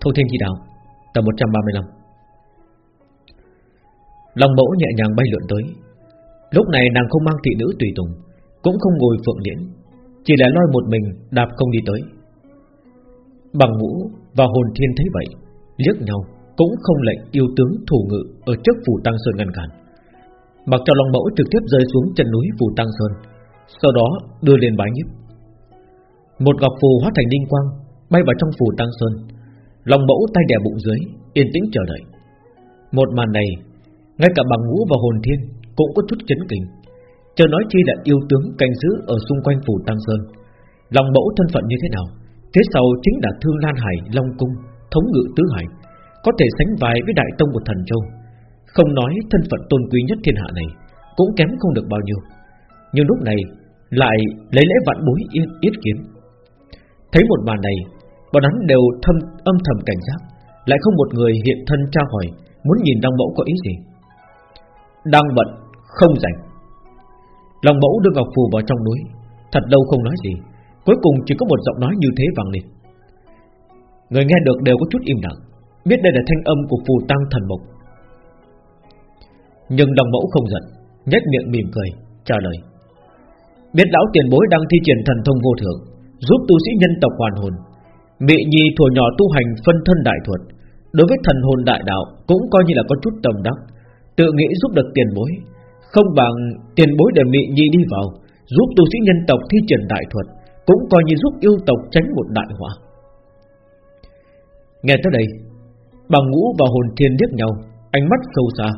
Thâu Thiên Chi Đạo Tập 135 Lòng mẫu nhẹ nhàng bay lượn tới. Lúc này nàng không mang thị nữ tùy tùng Cũng không ngồi phượng điển, Chỉ là loi một mình đạp không đi tới. Bằng ngũ và hồn thiên thấy vậy Liếc nhau Cũng không lệnh yêu tướng thủ ngự Ở trước phủ Tăng Sơn ngăn cản. Mặc cho Long Mẫu trực tiếp rơi xuống chân núi phủ Tăng Sơn Sau đó đưa lên bái nhiếp. Một gọc phù hóa thành linh quang Bay vào trong phủ Tăng Sơn Long Mẫu tay đè bụng dưới, Yên tĩnh chờ đợi. Một màn này, Ngay cả bằng ngũ và hồn thiên Cũng có chút chấn kinh. Chờ nói chi là yêu tướng canh giữ Ở xung quanh phủ Tăng Sơn. Long Mẫu thân phận như thế nào? Thế sau chính là Thương Lan Hải, Long Cung, Thống ngự Tứ Hải, Có thể sánh vai với Đại Tông của Thần Châu. Không nói thân phận tôn quý nhất thiên hạ này, Cũng kém không được bao nhiêu. Nhưng lúc này, lại lấy lễ vạn bối yên yết kiếm Thấy một màn này Bọn hắn đều thâm, âm thầm cảnh giác. Lại không một người hiện thân tra hỏi, Muốn nhìn Long Mẫu có ý gì. Đang bận, không rảnh. Long Mẫu đưa Ngọc Phù vào trong núi. Thật lâu không nói gì. Cuối cùng chỉ có một giọng nói như thế vang lên. Người nghe được đều có chút im lặng. Biết đây là thanh âm của phù tăng thần mục. Nhưng đồng mẫu không giận, nhếch miệng mỉm cười, Trả lời. Biết lão tiền bối đang thi triển thần thông vô thượng, Giúp tu sĩ nhân tộc hoàn hồn Mị nhi thuở nhỏ tu hành phân thân đại thuật, Đối với thần hồn đại đạo Cũng coi như là có chút tầm đắc, Tự nghĩ giúp được tiền bối, Không bằng tiền bối để mị nhi đi vào, Giúp tu sĩ nhân tộc thi triển đại thuật, Cũng coi như giúp yêu tộc tránh một đại họa. Nghe tới đây Bằng ngũ và hồn thiên liếc nhau, Ánh mắt sâu xa,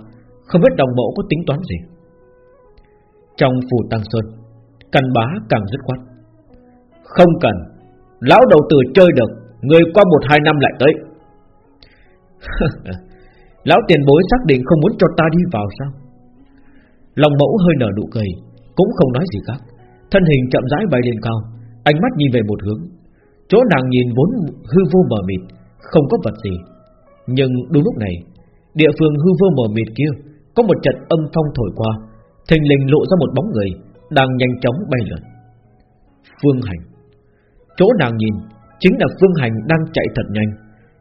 Không biết đồng mẫu có tính toán gì. Trong phủ tăng sơn Căn bá càng dứt khoát, Không cần Lão đầu tử chơi được, Người qua một hai năm lại tới. Lão tiền bối xác định không muốn cho ta đi vào sao? Lòng mẫu hơi nở nụ cười, Cũng không nói gì khác. Thân hình chậm rãi bay lên cao, Ánh mắt nhìn về một hướng. Chỗ nàng nhìn vốn hư vô mờ mịt, Không có vật gì. Nhưng đúng lúc này, Địa phương hư vô mờ mịt kia, Có một trận âm phong thổi qua. Thình lình lộ ra một bóng người, Đang nhanh chóng bay lượn. Phương Hành. Chỗ nàng nhìn Chính là Phương Hành đang chạy thật nhanh.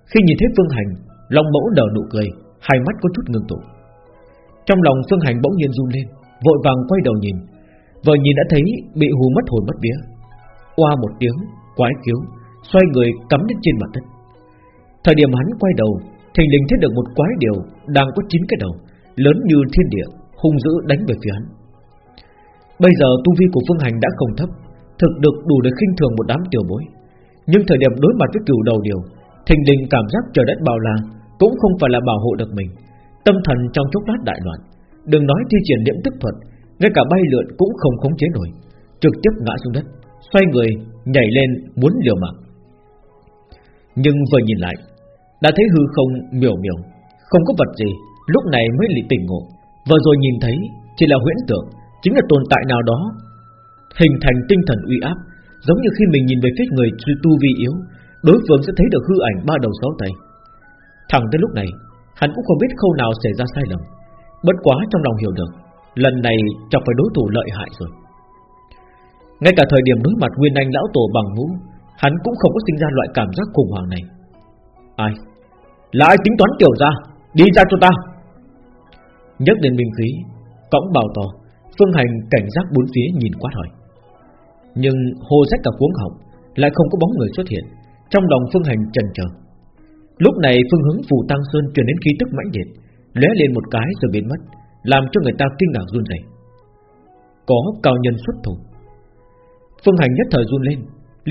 Khi nhìn thấy Phương Hành Lòng mẫu nở nụ cười, Hai mắt có chút ngưng tụ. Trong lòng Phương Hành bỗng nhiên run lên, Vội vàng quay đầu nhìn. Vừa nhìn đã thấy bị hù mất hồn mất vía. Qua một tiếng, Quái cứu Xoay người cắm đến trên mặt đất. Thời điểm hắn quay đầu, Thình lình thấy được một quái điều Đang có chín cái đầu, Lớn như thiên địa, Hung dữ đánh về phía hắn. Bây giờ tu vi của Phương Hành đã không thấp Thực được đủ để khinh thường một đám tiểu bối. Nhưng thời điểm đối mặt với cửu đầu điều, Thình đình cảm giác trời đất bao la, Cũng không phải là bảo hộ được mình. Tâm thần trong chốc lát đại loạn, Đừng nói thi triển điểm tức thuật, Ngay cả bay lượn cũng không khống chế nổi, Trực tiếp ngã xuống đất, Xoay người, nhảy lên, muốn liều mạng. Nhưng vừa nhìn lại, Đã thấy hư không miểu miểu, Không có vật gì, Lúc này mới lì tỉnh ngộ. Vừa rồi nhìn thấy, chỉ là huyễn tưởng Chính là tồn tại nào đó Hình thành tinh thần uy áp, Giống như khi mình nhìn về phía người tu vi yếu, Đối phương sẽ thấy được hư ảnh ba đầu sáu tay. Thẳng tới lúc này, Hắn cũng không biết khâu nào xảy ra sai lầm, Bất quá trong lòng hiểu được, Lần này chọc phải đối thủ lợi hại rồi. Ngay cả thời điểm đối mặt Nguyên Anh lão tổ bằng ngũ, Hắn cũng không có sinh ra loại cảm giác khủng hoảng này. Ai? Là ai tính toán tiểu ra Đi ra cho ta! Nhấc đến minh khí, Cõng bào to, Phương hành cảnh giác bốn phía nhìn quát hỏi. Nhưng hồ rách cả cuống họng Lại không có bóng người xuất hiện, Trong lòng phương hành trần chờ. Lúc này phương hướng phù tăng sơn truyền đến khí tức mãnh liệt, lóe lên một cái rồi biến mất, Làm cho người ta kinh ngạc run rẩy. Có cao nhân xuất thủ. Phương hành nhất thời run lên,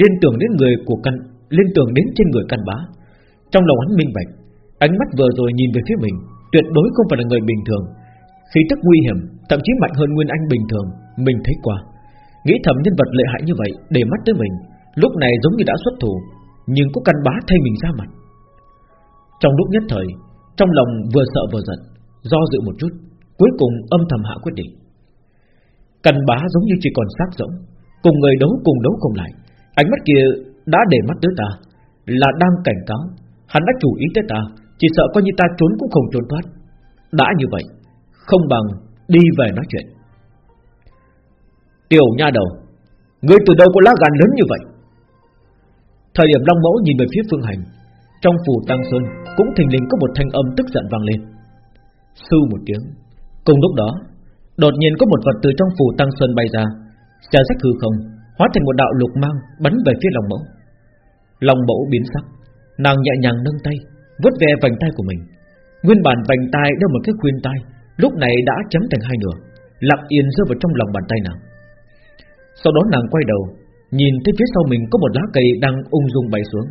Liên tưởng đến người của căn, Liên tưởng đến trên người căn bá. Trong lòng hắn minh bạch, Ánh mắt vừa rồi nhìn về phía mình, Tuyệt đối không phải là người bình thường. Khí tức nguy hiểm, Thậm chí mạnh hơn Nguyên Anh bình thường, Mình thấy qua. Nghĩ thầm nhân vật lợi hại như vậy Để mắt tới mình, Lúc này giống như đã xuất thủ, Nhưng có căn bá thay mình ra mặt. Trong lúc nhất thời, Trong lòng vừa sợ vừa giận, Do dự một chút, Cuối cùng âm thầm hạ quyết định. Căn bá giống như chỉ còn xác rỗng, Cùng người đấu cùng đấu cùng lại. Ánh mắt kia đã để mắt tới ta, Là đang cảnh cáo, Hắn đã chủ ý tới ta, Chỉ sợ coi như ta trốn cũng không trốn thoát. Đã như vậy, Không bằng đi về nói chuyện. Tiểu nha đầu Ngươi từ đâu có lá gan lớn như vậy? Thời điểm Long Mẫu nhìn về phía Phương Hành, Trong phủ Tăng Sơn Cũng thình lình có một thanh âm tức giận vang lên. Sư một tiếng, Cùng lúc đó, Đột nhiên có một vật từ trong phủ Tăng Sơn bay ra Xẻ rách hư không, Hóa thành một đạo lục mang bắn về phía long mẫu. Long mẫu biến sắc, Nàng nhẹ nhàng nâng tay, vuốt ve vành tay của mình. Nguyên bản vành tay đeo một cái khuyên tay Lúc này đã chấm thành hai nửa, Lặng yên rơi vào trong lòng bàn tay nàng. Sau đó nàng quay đầu, Nhìn thấy phía sau mình có một lá cây đang ung dung bay xuống.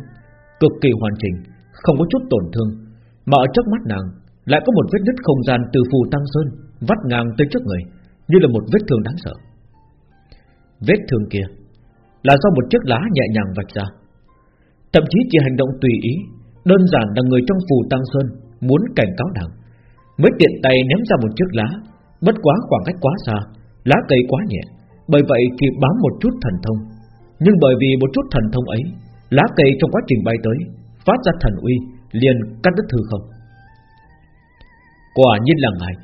Cực kỳ hoàn chỉnh, Không có chút tổn thương. Mà ở trước mắt nàng, Lại có một vết nứt không gian từ phù tăng sơn, Vắt ngang tới trước người, Như là một vết thương đáng sợ. Vết thương kia Là do một chiếc lá nhẹ nhàng vạch ra. Thậm chí chỉ hành động tùy ý, Đơn giản là người trong phù tăng sơn Muốn cảnh cáo nàng, Mới tiện tay ném ra một chiếc lá, Bất quá khoảng cách quá xa, Lá cây quá nhẹ. Bởi vậy kịp bám một chút thần thông. Nhưng bởi vì một chút thần thông ấy, Lá cây trong quá trình bay tới, Phát ra thần uy, liền cắt đứt thư không. Quả nhiên là ngài.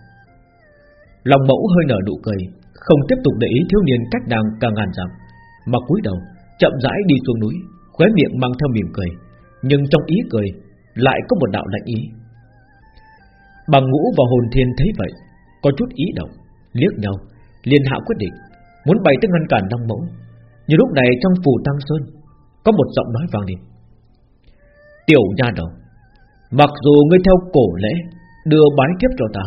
Lòng mẫu hơi nở nụ cười, Không tiếp tục để ý thiếu niên cách nàng càng ngàn dặm, Mà cúi đầu, Chậm rãi đi xuống núi, Khóe miệng mang theo mỉm cười, Nhưng trong ý cười Lại có một đạo lạnh ý. Bằng ngũ và hồn thiên thấy vậy, Có chút ý động, Liếc nhau, liền hạ quyết định. Muốn bày tới ngăn cản Long Mẫu Nhưng lúc này trong phủ Tăng Sơn, Có một giọng nói vang lên. Tiểu nha đầu, Mặc dù ngươi theo cổ lễ, Đưa bái tiếp cho ta,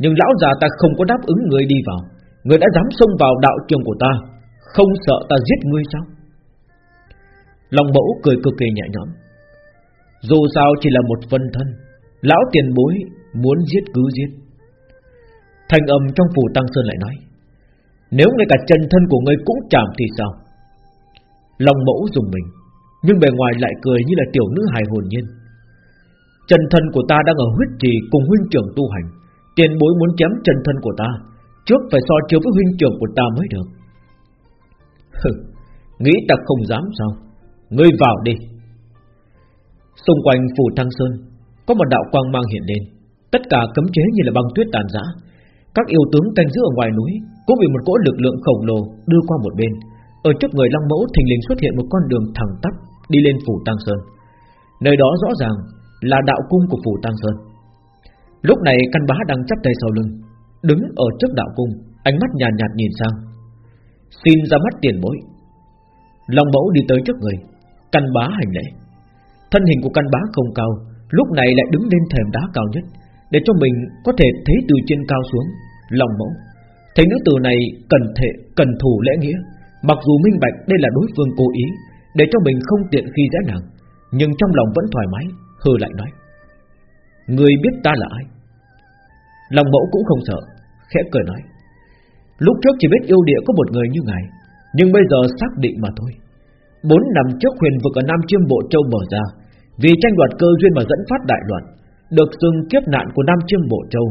Nhưng lão già ta không có đáp ứng ngươi đi vào. Ngươi đã dám xông vào đạo trường của ta, Không sợ ta giết ngươi sao? Long mẫu cười cực kỳ nhẹ nhõm. Dù sao chỉ là một phân thân, Lão tiền bối Muốn giết cứ giết. Thành âm trong phủ Tăng Sơn lại nói nếu ngay cả chân thân của ngươi cũng chạm thì sao? Lòng mẫu dùng mình, Nhưng bề ngoài lại cười như là tiểu nữ hài hồn nhiên. Chân thân của ta đang ở huyết trì Cùng huynh trưởng tu hành. Tiền bối muốn chém chân thân của ta, Trước phải so chiếu với huynh trưởng của ta mới được. Nghĩ ta không dám sao? Ngươi vào đi. Xung quanh phủ Thăng Sơn, Có một đạo quang mang hiện lên. Tất cả cấm chế như là băng tuyết tàn rã các yêu tướng canh giữ ở ngoài núi Cũng bị một cỗ lực lượng khổng lồ đưa qua một bên. Ở trước người Long Mẫu thình lình xuất hiện một con đường thẳng tắp Đi lên phủ Tăng Sơn. Nơi đó rõ ràng là đạo cung của phủ Tăng Sơn. Lúc này căn bá đang chắp tay sau lưng Đứng ở trước đạo cung Ánh mắt nhàn nhạt, nhạt nhìn sang. Xin ra mắt tiền bối. Long mẫu đi tới trước người Căn bá hành lễ. Thân hình của căn bá không cao Lúc này lại đứng lên thềm đá cao nhất. Để cho mình có thể thấy từ trên cao xuống, lòng mẫu. Thấy nữ tử này cần thể, cần thủ lễ nghĩa. Mặc dù minh bạch đây là đối phương cố ý, Để cho mình không tiện khi dễ nàng Nhưng trong lòng vẫn thoải mái, Hừ lại nói. Người biết ta là ai? Lòng mẫu cũng không sợ, Khẽ cười nói. Lúc trước chỉ biết yêu địa có một người như ngài, Nhưng bây giờ xác định mà thôi. Bốn năm trước huyền vực ở Nam Chiêm Bộ Châu mở ra, Vì tranh đoạt cơ duyên mà dẫn phát đại loạn được xưng kiếp nạn của Nam Chiêm Bộ Châu.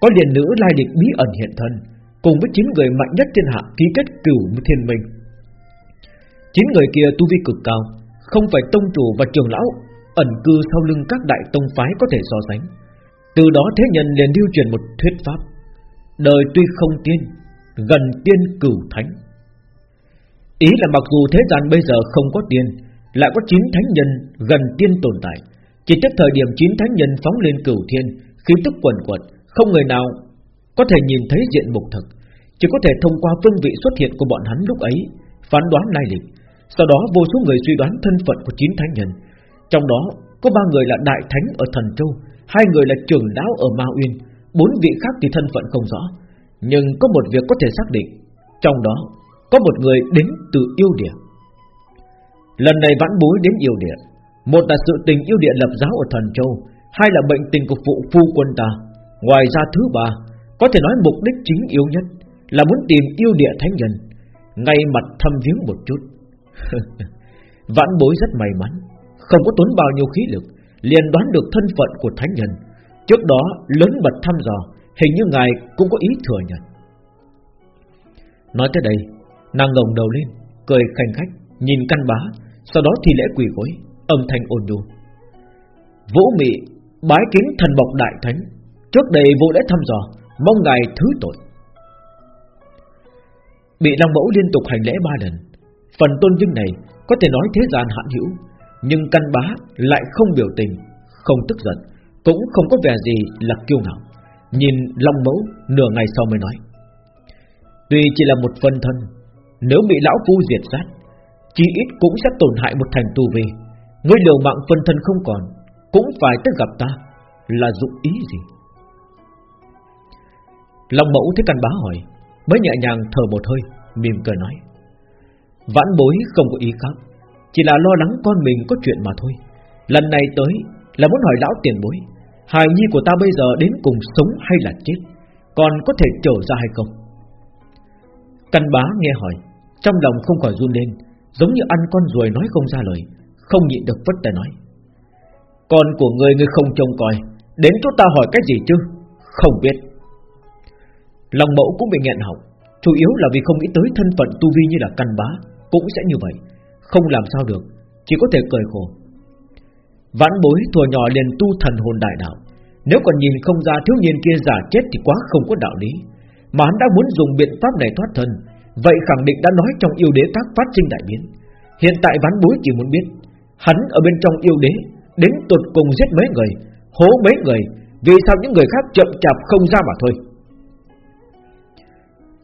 Có liền nữ lai địch bí ẩn hiện thân, Cùng với chín người mạnh nhất thiên hạ Ký kết cửu thiên minh. Chín người kia tu vi cực cao, Không phải tông chủ và trường lão, Ẩn cư sau lưng các đại tông phái có thể so sánh. Từ đó thế nhân liền lưu truyền một thuyết pháp, Đời tuy không tiên, Gần tiên cửu thánh. Ý là mặc dù thế gian bây giờ không có tiên, Lại có chín thánh nhân gần tiên tồn tại. Chỉ tức thời điểm chín thánh nhân phóng lên cửu thiên, Khí tức quần quật, Không người nào có thể nhìn thấy diện mục thực. Chỉ có thể thông qua phương vị xuất hiện của bọn hắn lúc ấy, Phán đoán lai lịch. Sau đó vô số người suy đoán thân phận của chín thánh nhân. Trong đó, có ba người là đại thánh ở thần châu, Hai người là trưởng lão ở Ma Uyên, Bốn vị khác thì thân phận không rõ. Nhưng có một việc có thể xác định, Trong đó có một người đến từ yêu địa. Lần này vãn bối đến yêu địa. Một là sự tình yêu địa lập giáo ở thần châu, Hai là bệnh tình của phụ phu quân ta. Ngoài ra thứ ba, Có thể nói mục đích chính yếu nhất Là muốn tìm yêu địa thánh nhân, Ngay mặt thăm viếng một chút. Vãn bối rất may mắn, Không có tốn bao nhiêu khí lực, liền đoán được thân phận của thánh nhân. Trước đó, lớn mật thăm dò, Hình như ngài cũng có ý thừa nhận. Nói tới đây, Nàng ngẩng đầu lên, Cười khanh khách, Nhìn căn bá, Sau đó thì lễ quỳ gối. Âm thanh ôn nhu. Vũ mị Bái kính thần bộc đại thánh. Trước đây vô lễ thăm dò, Mong ngài thứ tội. Bị Long Mẫu liên tục hành lễ ba lần. Phần tôn vinh này Có thể nói thế gian hạn hữu, Nhưng căn bá lại không biểu tình, Không tức giận, Cũng không có vẻ gì là kiêu ngạo. Nhìn Long Mẫu nửa ngày sau mới nói, Tuy chỉ là một phân thân, Nếu bị lão phu diệt sát, chí ít cũng sẽ tổn hại một thành tu vi Ngươi liều mạng phân thân không còn, Cũng phải tới gặp ta. Là dụng ý gì? Long mẫu thấy căn bá hỏi, Mới nhẹ nhàng thở một hơi, Mỉm cười nói. Vãn bối không có ý khác, Chỉ là lo lắng con mình có chuyện mà thôi. Lần này tới, là muốn hỏi lão tiền bối, Hài nhi của ta bây giờ đến cùng sống hay là chết, Còn có thể trở ra hay không? Căn bá nghe hỏi, Trong lòng không khỏi run lên, Giống như ăn con ruồi nói không ra lời không nhịn được vất tay nói. Con của người người không trông coi. Đến chỗ ta hỏi cái gì chứ? Không biết. Lòng mẫu cũng bị nghẹn họng. Chủ yếu là vì không nghĩ tới thân phận tu vi như là căn bá, Cũng sẽ như vậy. Không làm sao được, Chỉ có thể cười khổ. Vãn bối, thùa nhỏ liền tu thần hồn đại đạo. Nếu còn nhìn không ra thiếu niên kia giả chết Thì quá không có đạo lý. Mà hắn đã muốn dùng biện pháp này thoát thân, Vậy khẳng định đã nói trong yêu đế các phát sinh đại biến. Hiện tại vãn bối chỉ muốn biết Hắn ở bên trong yêu đế, Đến tột cùng giết mấy người, Hố mấy người, Vì sao những người khác chậm chạp không ra mà thôi?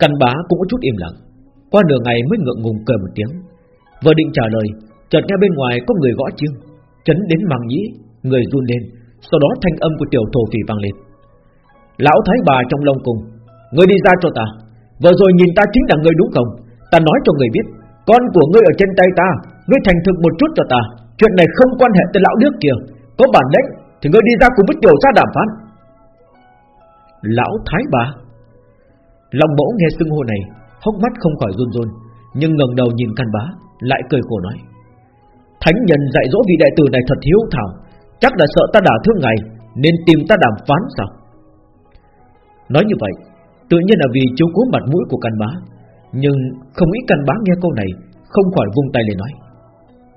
Căn bá cũng có chút im lặng. Qua nửa ngày mới ngượng ngùng cười một tiếng. Vừa định trả lời, Chợt nghe bên ngoài có người gõ chiêng, Chấn đến màng nhĩ, Người run lên, Sau đó thanh âm của tiểu thổ phỉ vang lên. Lão thái bà trong lông cùng Người đi ra cho ta. Vừa rồi nhìn ta chính là người đúng không? Ta nói cho người biết, Con của ngươi ở trên tay ta, Ngươi thành thực một chút cho ta. Chuyện này không quan hệ tới lão điếc kia Có bản lĩnh thì ngươi đi ra cùng bích tiểu ra đàm phán. Lão thái bà. Long mẫu nghe xưng hô này, Hốc mắt không khỏi run run, Nhưng ngẩng đầu nhìn căn bá, Lại cười khổ nói. Thánh nhân dạy dỗ vị đại tử này thật hiếu thảo, Chắc là sợ ta đả thương ngài, Nên tìm ta đàm phán sao? Nói như vậy, Tự nhiên là vì chiếu cố mặt mũi của căn bá, Nhưng không nghĩ căn bá nghe câu này, Không khỏi vung tay lên nói.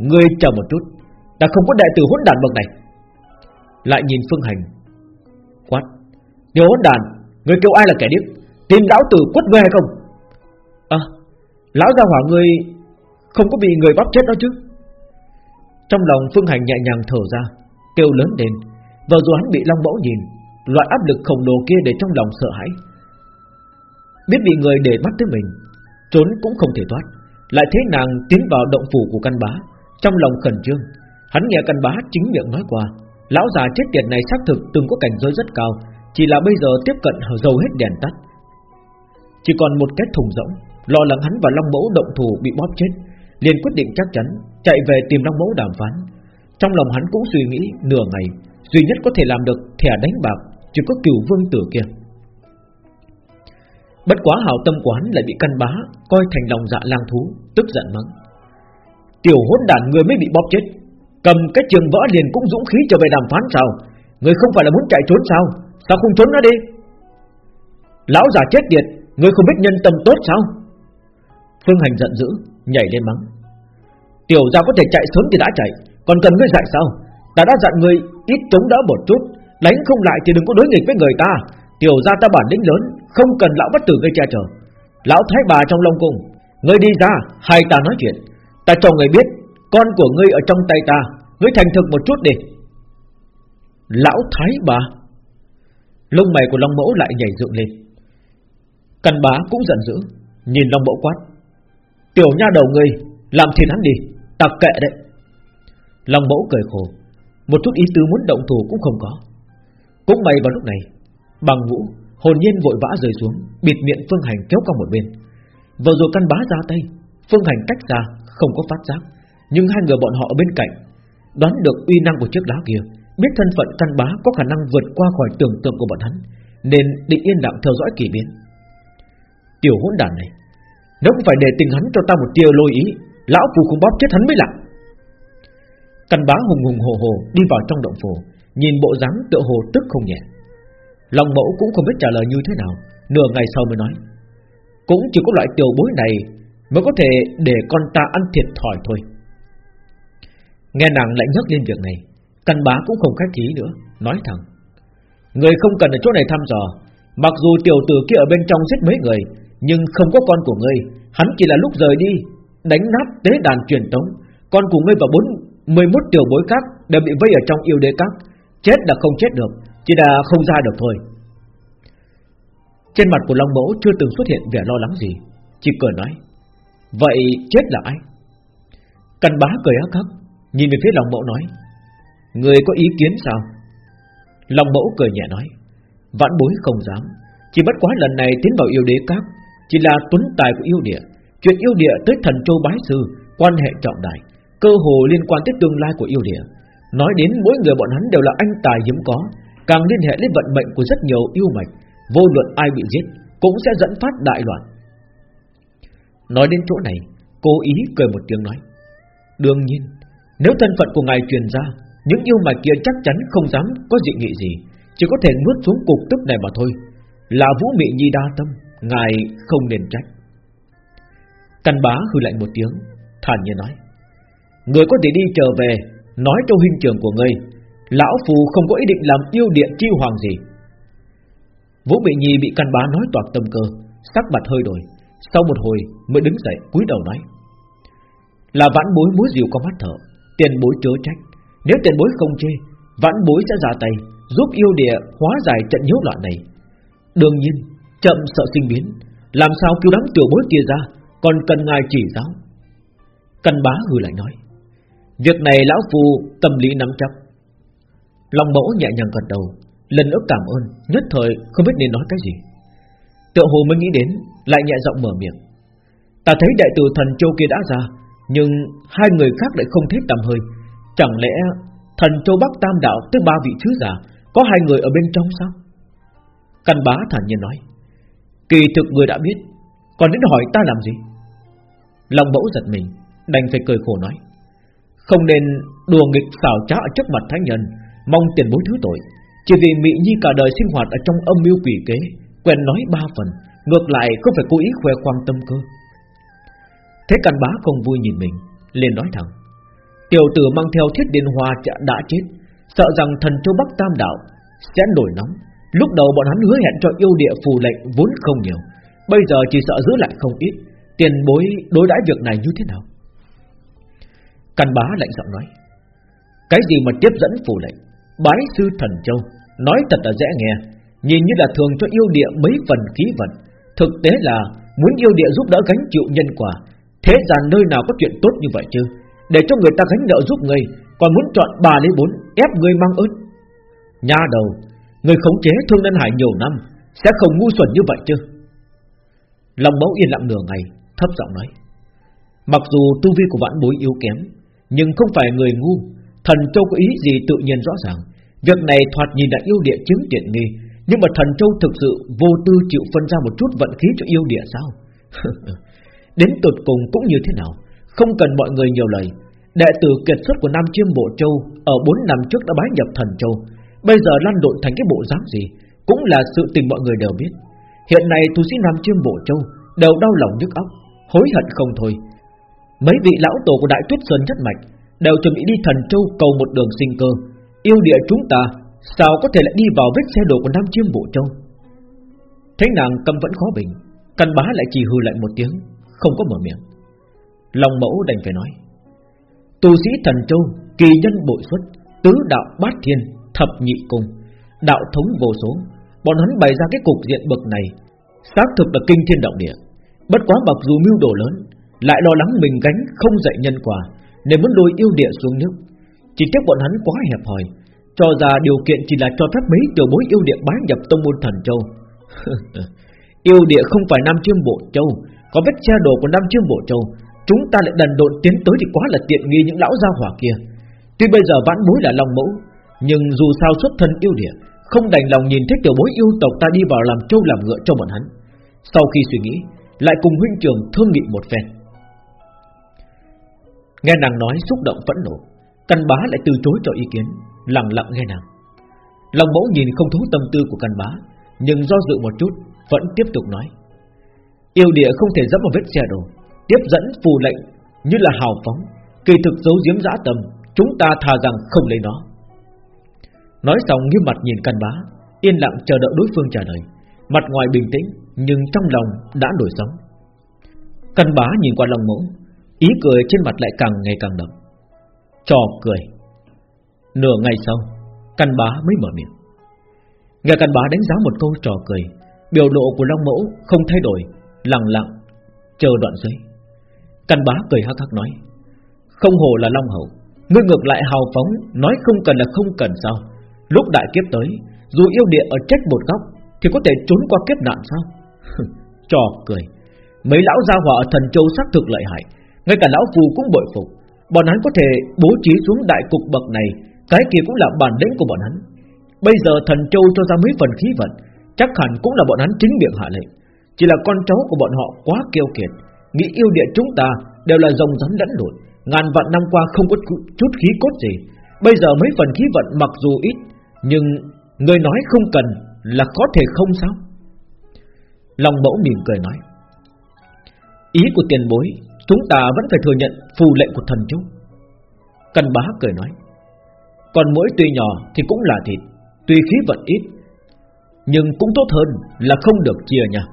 Ngươi chờ một chút. Ta không có đệ tử hỗn đàn bậc này. Lại nhìn Phương Hành. Quát. Nếu hỗn đàn, Ngươi kêu ai là kẻ điếc? Tìm lão tử quất ngươi hay không? À Lão gia hỏa ngươi Không có bị người bóp chết đó chứ? Trong lòng Phương Hành nhẹ nhàng thở ra, Kêu lớn lên. Và dù hắn bị Long Mẫu nhìn, Loại áp lực khổng lồ kia để trong lòng sợ hãi. Biết bị người để mắt tới mình, Trốn cũng không thể thoát. Lại thấy nàng tiến vào động phủ của căn bá. Trong lòng khẩn trương. Hắn nghe căn bá chính miệng nói qua, Lão già chết tiệt này xác thực từng có cảnh giới rất cao, Chỉ là bây giờ tiếp cận dầu hết đèn tắt. Chỉ còn một cái thùng rỗng, Lo lắng hắn và Long Mẫu động thủ bị bóp chết, liền quyết định chắc chắn Chạy về tìm Long Mẫu đàm phán. Trong lòng hắn cũng suy nghĩ nửa ngày, Duy nhất có thể làm được thẻ đánh bạc Chỉ có cửu vương tử kia. Bất quá hảo tâm của hắn lại bị căn bá Coi thành lòng dạ lang thú, Tức giận mắng. Tiểu hỗn đản người mới bị bóp chết. Cầm cái trường võ liền cũng dũng khí trở về đàm phán sao? Người không phải là muốn chạy trốn sao? Sao không trốn nó đi? Lão già chết tiệt, Người không biết nhân tâm tốt sao? Phương Hành giận dữ, Nhảy lên mắng. Tiểu gia có thể chạy sớm thì đã chạy, Còn cần ngươi dạy sao? Ta đã dặn ngươi ít chống đỡ một chút, Đánh không lại thì đừng có đối nghịch với người ta. Tiểu gia ta bản lĩnh lớn, Không cần lão bất tử gây che chở. Lão thái bà trong long cung, Ngươi đi ra, hai ta nói chuyện. Ta cho người biết, Con của ngươi ở trong tay ta, Ngươi thành thực một chút đi. Lão thái bà. Lông mày của long mẫu lại nhảy dựng lên. Căn bá cũng giận dữ, Nhìn long mẫu quát. Tiểu nha đầu ngươi, Làm thịt hắn đi, Ta kệ đấy. Long mẫu cười khổ. Một chút ý tứ muốn động thủ cũng không có. Cũng may vào lúc này, Bằng vũ hồn nhiên vội vã rơi xuống, Bịt miệng Phương Hành kéo qua một bên. Vừa rồi căn bá ra tay, Phương Hành cách ra không có phát giác. Nhưng hai người bọn họ ở bên cạnh, Đoán được uy năng của chiếc đá kia, Biết thân phận căn bá có khả năng vượt qua khỏi tưởng tượng của bọn hắn, Nên định yên lặng theo dõi kỳ biến. Tiểu hỗn đàn này, Nếu không phải để tình hắn cho ta một tia lôi ý, Lão phù không bóp chết hắn mới lạ. Căn bá hùng hùng hồ hồ đi vào trong động phủ, Nhìn bộ dáng tựa hồ tức không nhẹ. Lòng mẫu cũng không biết trả lời như thế nào, Nửa ngày sau mới nói, Cũng chỉ có loại tiểu bối này Mới có thể để con ta ăn thiệt thòi thôi. Nghe nàng lại nhắc lên việc này, Căn bá cũng không khách khí nữa, Nói thẳng. Người không cần ở chỗ này thăm dò, Mặc dù tiểu tử kia ở bên trong giết mấy người, Nhưng không có con của ngươi, Hắn chỉ là lúc rời đi, Đánh nát tế đàn truyền tống, Con của ngươi và bốn 11 tiểu bối khác đều bị vây ở trong yêu đế các, Chết là không chết được, Chỉ là không ra được thôi. Trên mặt của Long Mẫu chưa từng xuất hiện vẻ lo lắng gì, Chỉ cười nói. Vậy chết là ai? Cần bá cười ác hắc Nhìn về phía Long Mẫu nói, Người có ý kiến sao? Long Mẫu cười nhẹ nói Vãn bối không dám, Chỉ bất quá lần này tiến vào yêu đế các, Chỉ là tuấn tài của yêu địa, Chuyện yêu địa tới thần châu bái sư, Quan hệ trọng đại, Cơ hồ liên quan tới tương lai của yêu địa. Nói đến mỗi người bọn hắn đều là anh tài hiếm có, Càng liên hệ đến vận mệnh của rất nhiều yêu mạch, Vô luận ai bị giết, Cũng sẽ dẫn phát đại loạn. Nói đến chỗ này Cố ý cười một tiếng nói, Đương nhiên, Nếu thân phận của ngài truyền ra, Những yêu mạch kia chắc chắn không dám có dị nghị gì, Chỉ có thể nuốt xuống cục tức này mà thôi. Là vũ mị nhi đa tâm, Ngài không nên trách. Căn bá hư lạnh một tiếng, Thản nhiên nói, Người có thể đi trở về, Nói cho huynh trưởng của ngươi, Lão phù không có ý định làm yêu điện chi hoàng gì. Vũ Bị Nhi bị căn bá nói toạc tâm cơ, Sắc mặt hơi đổi. Sau một hồi mới đứng dậy cúi đầu nói. Là vãn bối múa diều có mắt thở Tiền bối chớ trách. Nếu tiền bối không chê, Vãn bối sẽ ra tay, Giúp yêu địa hóa giải trận nhiễu loạn này. Đương nhiên, Chậm sợ sinh biến, Làm sao cứu đám tiểu bối kia ra, Còn cần ngài chỉ giáo. Cần bá hừ lại nói. Việc này lão phu tâm lý nắm chắc. Long mẫu nhẹ nhàng gật đầu, Lần nữa cảm ơn, Nhất thời không biết nên nói cái gì. Tựa hồ mới nghĩ đến, Lại nhẹ giọng mở miệng. Ta thấy đại tử thần châu kia đã ra, Nhưng hai người khác lại không thấy tầm hơi. Chẳng lẽ Thần châu Bắc Tam Đạo tới ba vị thứ giả, Có hai người ở bên trong sao? Căn bá thản nhiên nói, Kỳ thực người đã biết, Còn đến hỏi ta làm gì? Long mẫu giật mình, Đành phải cười khổ nói, Không nên đùa nghịch xảo trá ở trước mặt thánh nhân, Mong tiền bối thứ tội, Chỉ vì Mỹ Nhi cả đời sinh hoạt ở trong âm mưu quỷ kế Quen nói ba phần, Ngược lại không phải cố ý khoe khoang tâm cơ. Thế căn bá không vui nhìn mình, liền nói thẳng, Tiểu tử mang theo thiết điện hòa đã chết, Sợ rằng thần châu Bắc Tam Đạo Sẽ nổi nóng. Lúc đầu bọn hắn hứa hẹn cho yêu địa phù lệnh vốn không nhiều, Bây giờ chỉ sợ giữ lại không ít, Tiền bối đối đãi việc này như thế nào? Căn bá lạnh giọng nói, Cái gì mà tiếp dẫn phù lệnh? Bái sư thần châu, Nói thật là dễ nghe Nhìn như là thường cho yêu địa mấy phần khí vận. Thực tế là, muốn yêu địa giúp đỡ gánh chịu nhân quả, Thế gian nơi nào có chuyện tốt như vậy chứ? Để cho người ta gánh nợ giúp người, Còn muốn chọn bà lấy bốn, Ép người mang ơn. Nha đầu, Người khống chế thương nhân hải nhiều năm, Sẽ không ngu xuẩn như vậy chứ? Lòng mẫu yên lặng nửa ngày, Thấp giọng nói. Mặc dù tu vi của vãn bối yếu kém, Nhưng không phải người ngu, Thần châu có ý gì tự nhiên rõ ràng. Việc này thoạt nhìn đã yêu địa chứng tiện nghi nhưng mà thần châu thực sự Vô tư chịu phân ra một chút vận khí cho yêu địa sao? Đến tột cùng cũng như thế nào? Không cần mọi người nhiều lời. Đệ tử kiệt xuất của Nam Chiêm Bộ Châu Ở 4 năm trước đã bái nhập thần châu. Bây giờ lăn lộn thành cái bộ dáng gì? Cũng là sự tình mọi người đều biết. Hiện nay tu sĩ Nam Chiêm Bộ Châu Đều đau lòng nhức óc, Hối hận không thôi. Mấy vị lão tổ của Đại Tuyết Sơn nhất mạch Đều chuẩn bị đi thần châu cầu một đường sinh cơ. Yêu địa chúng ta Sao có thể lại đi vào vết xe đổ của Nam Chiêm Bộ Châu? Thấy nàng cầm vẫn khó bình Căn bá lại chỉ hư lại một tiếng, Không có mở miệng. Lòng mẫu đành phải nói, Tu sĩ thần châu, Kỳ nhân bội xuất, Tứ đạo bát thiên, Thập nhị cung, Đạo thống vô số, Bọn hắn bày ra cái cục diện bậc này, Xác thực là kinh thiên động địa. Bất quá mặc dù mưu đồ lớn, Lại lo lắng mình gánh không dạy nhân quả, Nên muốn đôi yêu địa xuống nước. Chỉ tiếc bọn hắn quá hẹp hòi cho ra điều kiện chỉ là cho phép mấy tiểu bối yêu địa bái nhập tông môn thần châu. Yêu địa không phải Nam Chiêm Bộ Châu. Có vết che đồ của Nam Chiêm Bộ Châu. Chúng ta lại đần độn tiến tới thì quá là tiện nghi những lão gia hỏa kia. Tuy bây giờ vãn bối là long mẫu, Nhưng dù sao xuất thân yêu địa, Không đành lòng nhìn thấy tiểu bối yêu tộc ta đi vào làm châu làm ngựa cho bọn hắn. Sau khi suy nghĩ, Lại cùng huynh trưởng thương nghị một phen. Nghe nàng nói xúc động phẫn nộ, Căn bá lại từ chối cho ý kiến. Lặng lặng nghe nàng. Lòng mẫu nhìn không thấu tâm tư của căn bá, Nhưng do dự một chút, Vẫn tiếp tục nói. Yêu địa không thể dẫm vào vết xe đồ Tiếp dẫn phù lệnh như là hào phóng, Kỳ thực giấu giếm dã tâm, Chúng ta thà rằng không lấy nó. Nói xong nghiêm mặt nhìn căn bá, Yên lặng chờ đợi đối phương trả lời. Mặt ngoài bình tĩnh, Nhưng trong lòng đã nổi sóng. Căn bá nhìn qua lòng mẫu, Ý cười trên mặt lại càng ngày càng đậm. Trò cười. Nửa ngày sau, Căn bá mới mở miệng. Nghe căn bá đánh giá một câu trò cười, Biểu lộ của Long Mẫu không thay đổi, Lặng lặng, Chờ đoạn giấy. Căn bá cười hắc hắc nói, Không hồ là Long Hậu, Ngươi ngược lại hào phóng, Nói không cần là không cần sao? Lúc đại kiếp tới, Dù yêu địa ở trách một góc, Thì có thể trốn qua kiếp nạn sao? Trò cười, Mấy lão gia hỏa ở thần châu xác thực lợi hại, Ngay cả lão phù cũng bội phục. Bọn hắn có thể bố trí xuống đại cục bậc này cái kia cũng là bản lĩnh của bọn hắn. Bây giờ thần châu cho ra mấy phần khí vận, Chắc hẳn cũng là bọn hắn chính miệng hạ lệnh. Chỉ là con cháu của bọn họ quá kiêu kiệt, Nghĩ yêu địa chúng ta Đều là rồng rắn lẫn lộn, Ngàn vạn năm qua không có chút khí cốt gì. Bây giờ mấy phần khí vận mặc dù ít, Nhưng người nói không cần Là có thể không sao? Lòng mẫu mỉm cười nói, Ý của tiền bối, Chúng ta vẫn phải thừa nhận phù lệnh của thần châu. Cần bá cười nói còn mỗi tuy nhỏ thì cũng là thịt, Tuy khí vận ít, Nhưng cũng tốt hơn là không được chia nha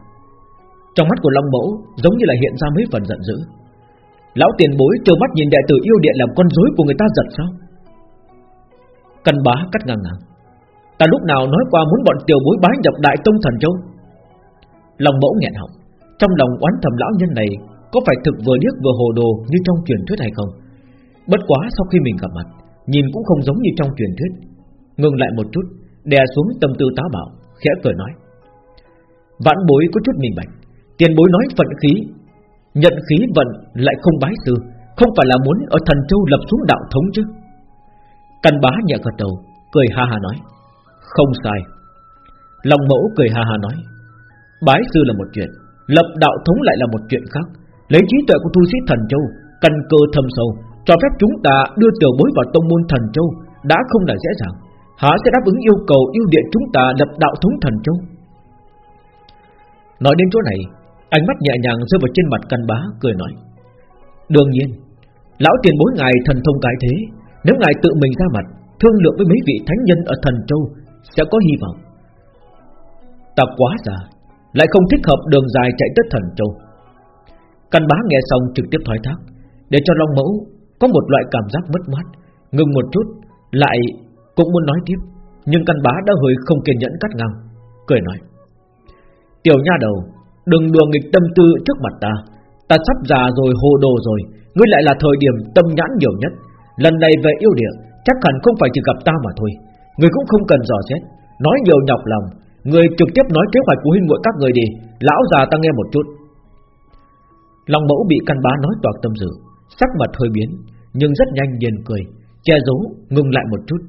Trong mắt của Long Mẫu Giống như là hiện ra mấy phần giận dữ. Lão tiền bối trơ mắt nhìn đại tử yêu điện Làm con rối của người ta giật sao? Cần bá cắt ngang ngang. Ta lúc nào nói qua muốn bọn tiểu bối bái nhập đại tông thần châu? Long mẫu nghẹn họng. Trong lòng oán thầm lão nhân này Có phải thực vừa điếc vừa hồ đồ như trong truyền thuyết hay không? Bất quá sau khi mình gặp mặt Nhìn cũng không giống như trong truyền thuyết. Ngừng lại một chút, Đè xuống tâm tư táo bạo, Khẽ cười nói. Vãn bối có chút minh bạch, Tiền bối nói phận khí, Nhận khí vận lại không bái sư, Không phải là muốn ở thần châu lập xuống đạo thống chứ? Căn bá nhẹ gật đầu, Cười ha ha nói. Không sai. Lòng mẫu cười ha ha nói. Bái sư là một chuyện, Lập đạo thống lại là một chuyện khác. Lấy trí tuệ của tu sĩ thần châu, Căn cơ thâm sâu cho phép chúng ta đưa tiểu bối vào tông môn thần châu, Đã không là dễ dàng. Há sẽ đáp ứng yêu cầu yêu điện chúng ta lập đạo thống thần châu. Nói đến chỗ này, Ánh mắt nhẹ nhàng rơi vào trên mặt căn bá, Cười nói, Đương nhiên, Lão tiền bối ngài thần thông cái thế, Nếu ngài tự mình ra mặt, Thương lượng với mấy vị thánh nhân ở thần châu Sẽ có hy vọng. Ta quá già, Lại không thích hợp đường dài chạy tới thần châu. Căn bá nghe xong trực tiếp thoái thác, Để cho Long Mẫu có một loại cảm giác mất mát, Ngừng một chút, Lại cũng muốn nói tiếp, Nhưng căn bá đã hơi không kiên nhẫn cắt ngang, Cười nói. Tiểu nha đầu, Đừng đùa nghịch tâm tư trước mặt ta. Ta sắp già rồi, hồ đồ rồi, Ngươi lại là thời điểm tâm nhãn nhiều nhất. Lần này về yêu địa, Chắc hẳn không phải chỉ gặp ta mà thôi. Ngươi cũng không cần dò xét, Nói nhiều nhọc lòng. Người trực tiếp nói kế hoạch của huynh muội các người đi, Lão già ta nghe một chút. Lòng mẫu bị căn bá nói toạc tâm dự Sắc mặt hơi biến, Nhưng rất nhanh liền cười, Che giấu, ngừng lại một chút.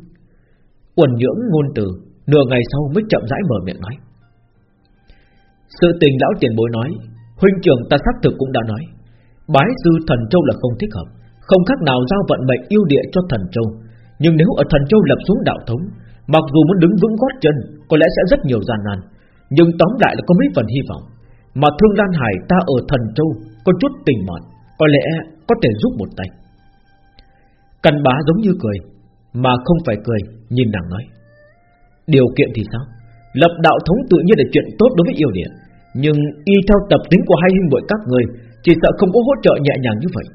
Uẩn nhưỡng ngôn từ, Nửa ngày sau mới chậm rãi mở miệng nói. Sự tình lão tiền bối nói, Huynh trưởng ta xác thực cũng đã nói. Bái sư thần châu là không thích hợp, Không khác nào giao vận mệnh yêu địa cho thần châu. Nhưng nếu ở thần châu lập xuống đạo thống, Mặc dù muốn đứng vững gót chân, Có lẽ sẽ rất nhiều gian nan. Nhưng tóm lại là có mấy phần hy vọng, Mà Thương Lan Hải ta ở thần châu Có chút tình mọn. Có lẽ có thể giúp một tay. Cần bá giống như cười Mà không phải cười Nhìn nàng nói. Điều kiện thì sao? Lập đạo thống tự nhiên là chuyện tốt đối với yêu điện, Nhưng y theo tập tính của hai huynh muội các người Chỉ sợ không có hỗ trợ nhẹ nhàng như vậy.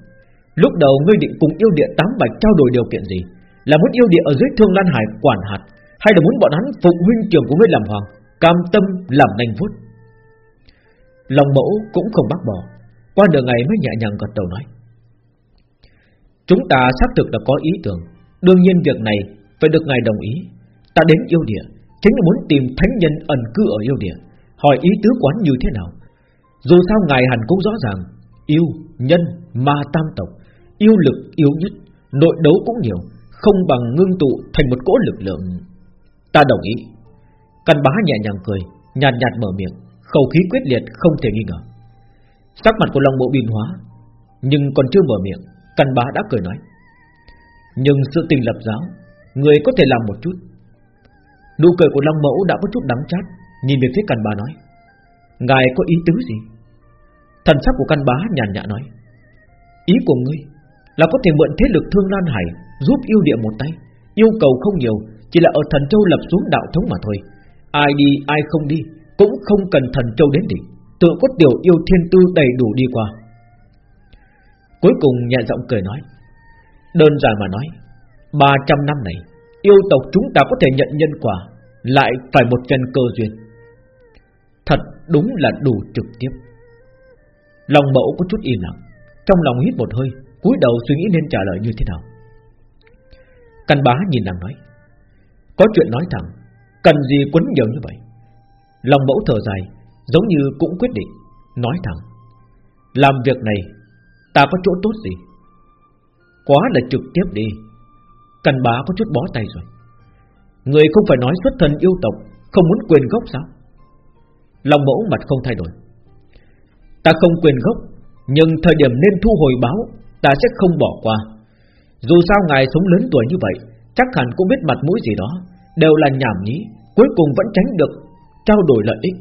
Lúc đầu ngươi định cùng yêu địa tám bạch trao đổi điều kiện gì? Là muốn yêu địa ở dưới thương lan hải quản hạt Hay là muốn bọn hắn phụ huynh trưởng của ngươi làm hoàng Cam tâm làm nành vuốt? Lòng mẫu cũng không bác bỏ. Qua đường ngày mới nhẹ nhàng gật đầu nói. Chúng ta xác thực là có ý tưởng. Đương nhiên việc này phải được ngài đồng ý. Ta đến yêu địa Chính là muốn tìm thánh nhân ẩn cư ở yêu địa. Hỏi ý tứ quán như thế nào? Dù sao ngài hẳn cũng rõ ràng Yêu, nhân, ma tam tộc Yêu lực yếu nhất Nội đấu cũng nhiều Không bằng ngưng tụ thành một cỗ lực lượng. Ta đồng ý. Căn bá nhẹ nhàng cười Nhàn nhạt, nhạt mở miệng Khẩu khí quyết liệt không thể nghi ngờ. Sắc mặt của Long Mộ biến hóa, Nhưng còn chưa mở miệng Căn bá đã cười nói. Nhưng sự tình lập giáo, Người có thể làm một chút. Nụ cười của Long Mẫu đã có chút đắng chát, Nhìn về phía căn bá nói. Ngài có ý tứ gì? Thần sắc của căn bá nhàn nhã nói. Ý của ngươi Là có thể mượn thế lực thương Lan Hải Giúp yêu địa một tay. Yêu cầu không nhiều, Chỉ là ở thần châu lập xuống đạo thống mà thôi. Ai đi, ai không đi, Cũng không cần thần châu đến đỉnh. Tự có tiểu yêu thiên tư đầy đủ đi qua. Cuối cùng nhẹ giọng cười nói, Đơn giản mà nói 300 năm này, Yêu tộc chúng ta có thể nhận nhân quả Lại phải một chân cơ duyên. Thật đúng là đủ trực tiếp. Lòng mẫu có chút im lặng, Trong lòng hít một hơi, cúi đầu suy nghĩ nên trả lời như thế nào. Căn bá nhìn nàng nói, Có chuyện nói thẳng, Cần gì quấn nhiều như vậy? Lòng mẫu thở dài Giống như cũng quyết định, Nói thẳng, Làm việc này, Ta có chỗ tốt gì? Quá là trực tiếp đi, cần bá có chút bó tay rồi. Người không phải nói xuất thân yêu tộc, Không muốn quyền gốc sao? Lòng mẫu mặt không thay đổi. Ta không quyền gốc Nhưng thời điểm nên thu hồi báo, Ta sẽ không bỏ qua. Dù sao ngài sống lớn tuổi như vậy, Chắc hẳn cũng biết mặt mũi gì đó, Đều là nhảm nhí, Cuối cùng vẫn tránh được, trao đổi lợi ích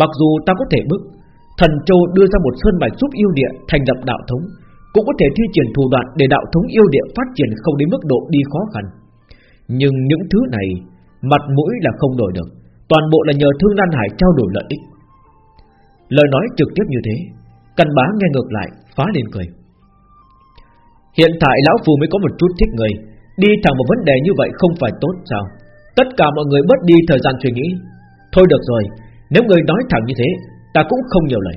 Mặc dù ta có thể bức Thần Châu đưa ra một sơn mạch giúp yêu địa thành lập đạo thống, Cũng có thể thi triển thủ đoạn để đạo thống yêu địa phát triển không đến mức độ đi khó khăn. Nhưng những thứ này, Mặt mũi là không đổi được, Toàn bộ là nhờ Thương Lan Hải trao đổi lợi ích. Lời nói trực tiếp như thế Căn bá nghe ngược lại, Phá lên cười. Hiện tại Lão Phù mới có một chút thích người, Đi thẳng một vấn đề như vậy không phải tốt sao? Tất cả mọi người bớt đi thời gian suy nghĩ. Thôi được rồi nếu người nói thẳng như thế, Ta cũng không nhiều lời.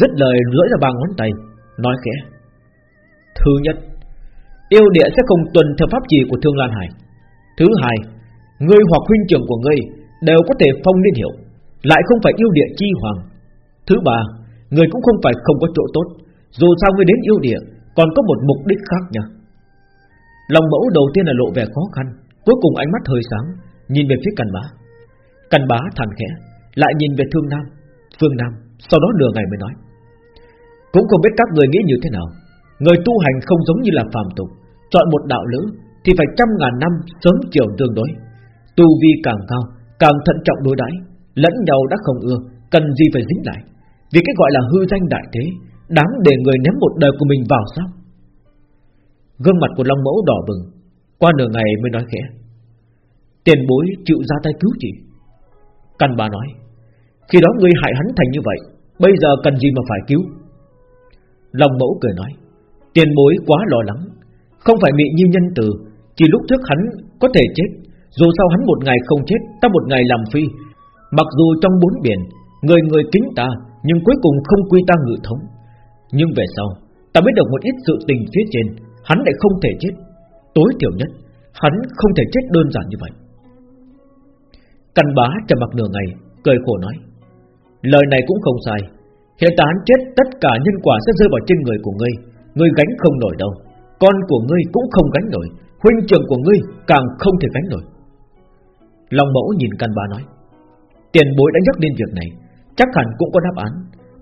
Dứt lời, lưỡi ra ba ngón tay, Nói khẽ. Thứ nhất, Yêu địa sẽ không tuần theo pháp trì của Thương Lan Hải. Thứ hai, Ngươi hoặc huynh trưởng của ngươi Đều có thể phong liên hiệu, Lại không phải yêu địa chi hoàng. Thứ ba, Ngươi cũng không phải không có chỗ tốt, Dù sao ngươi đến yêu địa Còn có một mục đích khác nha. Lòng mẫu đầu tiên là lộ vẻ khó khăn, Cuối cùng ánh mắt hơi sáng, Nhìn về phía càn bá. Căn bá thản khẽ, Lại nhìn về thương nam. Phương Nam Sau đó nửa ngày mới nói, Cũng không biết các người nghĩ như thế nào. Người tu hành không giống như là phàm tục. Chọn một đạo lữ Thì phải trăm ngàn năm sớm chiều tương đối. Tu vi càng cao, Càng thận trọng đối đãi. Lẫn nhau đã không ưa, Cần gì phải dính lại. Vì cái gọi là hư danh đại thế, Đáng để người ném một đời của mình vào sao? Gương mặt của Long Mẫu đỏ bừng, Qua nửa ngày mới nói khẽ, Tiền bối chịu ra tay cứu chị Căn bà nói, Khi đó ngươi hại hắn thành như vậy, Bây giờ cần gì mà phải cứu? Long mẫu cười nói, Tiền bối quá lo lắng, Không phải mị như nhân từ, Chỉ lúc trước hắn có thể chết, Dù sao hắn một ngày không chết, Ta một ngày làm phi. Mặc dù trong bốn biển, Người người kính ta, Nhưng cuối cùng không quy ta ngự thống. Nhưng về sau, Ta biết được một ít sự tình phía trên, Hắn lại không thể chết. Tối thiểu nhất, Hắn không thể chết đơn giản như vậy. Căn bá trầm mặc nửa ngày, Cười khổ nói, Lời này cũng không sai. Hiện tại hắn chết tất cả nhân quả sẽ rơi vào trên người của ngươi. Ngươi gánh không nổi đâu. Con của ngươi cũng không gánh nổi. Huynh trưởng của ngươi càng không thể gánh nổi. Long mẫu nhìn căn bá nói, Tiền bối đã nhắc đến việc này, Chắc hẳn cũng có đáp án.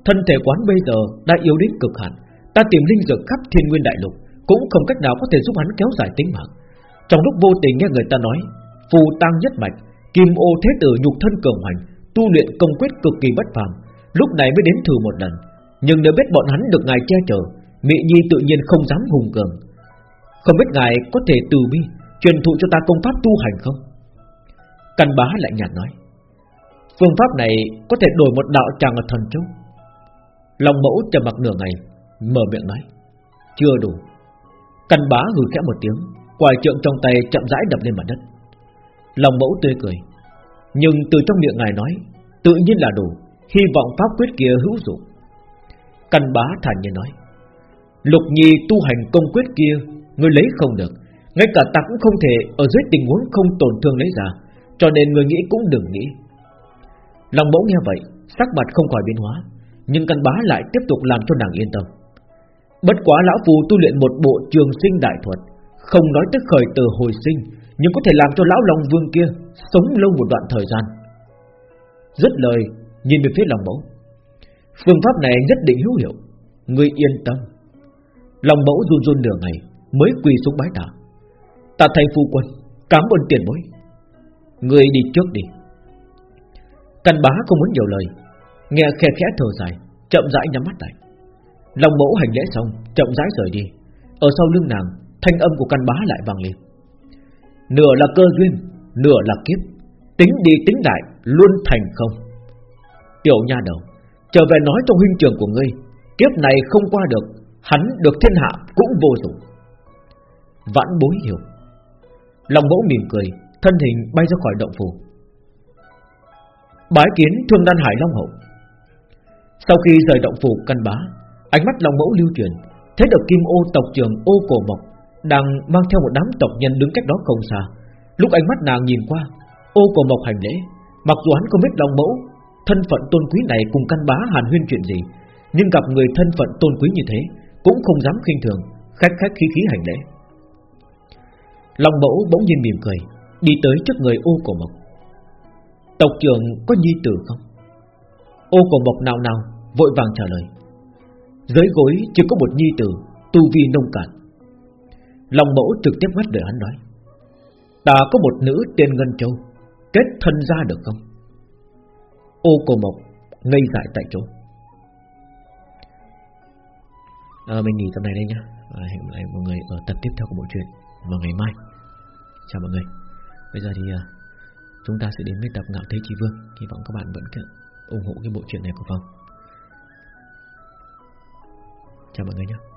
Thân thể quán bây giờ đã yếu đến cực hạn. Ta tìm linh dược khắp thiên nguyên đại lục, Cũng không cách nào có thể giúp hắn kéo dài tính mạng. Trong lúc vô tình nghe người ta nói, Phù tăng nhất mạch Kim ô thế tử nhục thân cường hoành Tu luyện công quyết cực kỳ bất phàm, Lúc này mới đến thử một lần. Nhưng nếu biết bọn hắn được ngài che chở, Mị Nhi tự nhiên không dám hùng cường. Không biết ngài có thể từ bi, Truyền thụ cho ta công pháp tu hành không? Căn bá lại nhạt nói, Phương pháp này có thể đổi một đạo tràng ở thần châu. Lòng mẫu trầm mặc nửa ngày, Mở miệng nói, Chưa đủ. Căn bá hừ khẽ một tiếng, Quài trượng trong tay chậm rãi đập lên mặt đất. Lòng mẫu tươi cười. Nhưng từ trong miệng ngài nói, Tự nhiên là đủ, Hy vọng pháp quyết kia hữu dụng. Căn bá thản nhiên nói, Lục nhi tu hành công quyết kia, Ngươi lấy không được, Ngay cả ta cũng không thể Ở dưới tình huống không tổn thương lấy ra, Cho nên người nghĩ cũng đừng nghĩ. Lòng mẫu nghe vậy, Sắc mặt không khỏi biến hóa, Nhưng căn bá lại tiếp tục làm cho nàng yên tâm. Bất quá lão phù tu luyện một bộ trường sinh đại thuật, Không nói tức khởi từ hồi sinh nhưng có thể làm cho lão Long Vương kia Sống lâu một đoạn thời gian. Rất lời, Nhìn về phía lòng mẫu. Phương pháp này nhất định hữu hiệu, Ngươi yên tâm. Lòng mẫu run run nửa ngày Mới quỳ xuống bái tạ. Ta thay phu quân, Cảm ơn tiền bối. Ngươi đi trước đi. Căn bá không muốn nhiều lời, Nghe khe khẽ thở dài, Chậm rãi nhắm mắt lại. Lòng mẫu hành lễ xong, Chậm rãi rời đi. Ở sau lưng nàng, Thanh âm của căn bá lại vang lên. Nửa là cơ duyên, Nửa là kiếp. Tính đi tính lại, Luôn thành không. Tiểu nha đầu, Trở về nói trong huynh trường của ngươi, Kiếp này không qua được, Hắn được thiên hạ cũng vô dụng. Vãn bối hiểu. Lòng mẫu mỉm cười, Thân hình bay ra khỏi động phủ. Bái kiến thương đan hải Long Hậu. Sau khi rời động phủ căn bá, Ánh mắt lòng mẫu lưu truyền, Thấy được kim ô tộc trường ô cổ mộc đang mang theo một đám tộc nhân đứng cách đó không xa. Lúc ánh mắt nàng nhìn qua, Ô cổ mộc hành lễ, Mặc dù hắn không biết lòng mẫu, Thân phận tôn quý này cùng căn bá hàn huyên chuyện gì, Nhưng gặp người thân phận tôn quý như thế Cũng không dám khinh thường, Khách khách khí khí hành lễ. Long mẫu bỗng nhiên mỉm cười, Đi tới trước người ô cổ mộc. Tộc trưởng có nhi tử không? Ô cổ mộc nào nào Vội vàng trả lời. Dưới gối chỉ có một nhi tử, Tu vi nông cạn. Long mẫu trực tiếp ngắt lời hắn nói. Ta có một nữ tên Ngân Châu Kết thân ra được không? Ô cổ mộc Ngây dại tại chỗ. À, Mình nghỉ tập này đây nhá. À, Hẹn lại mọi người ở tập tiếp theo của bộ truyện Vào ngày mai. Chào mọi người. Bây giờ thì à, chúng ta sẽ đến với tập Ngạo Thế Chi Vương. Hy vọng các bạn vẫn ủng hộ cái bộ truyện này của Phong. Chào mọi người nhé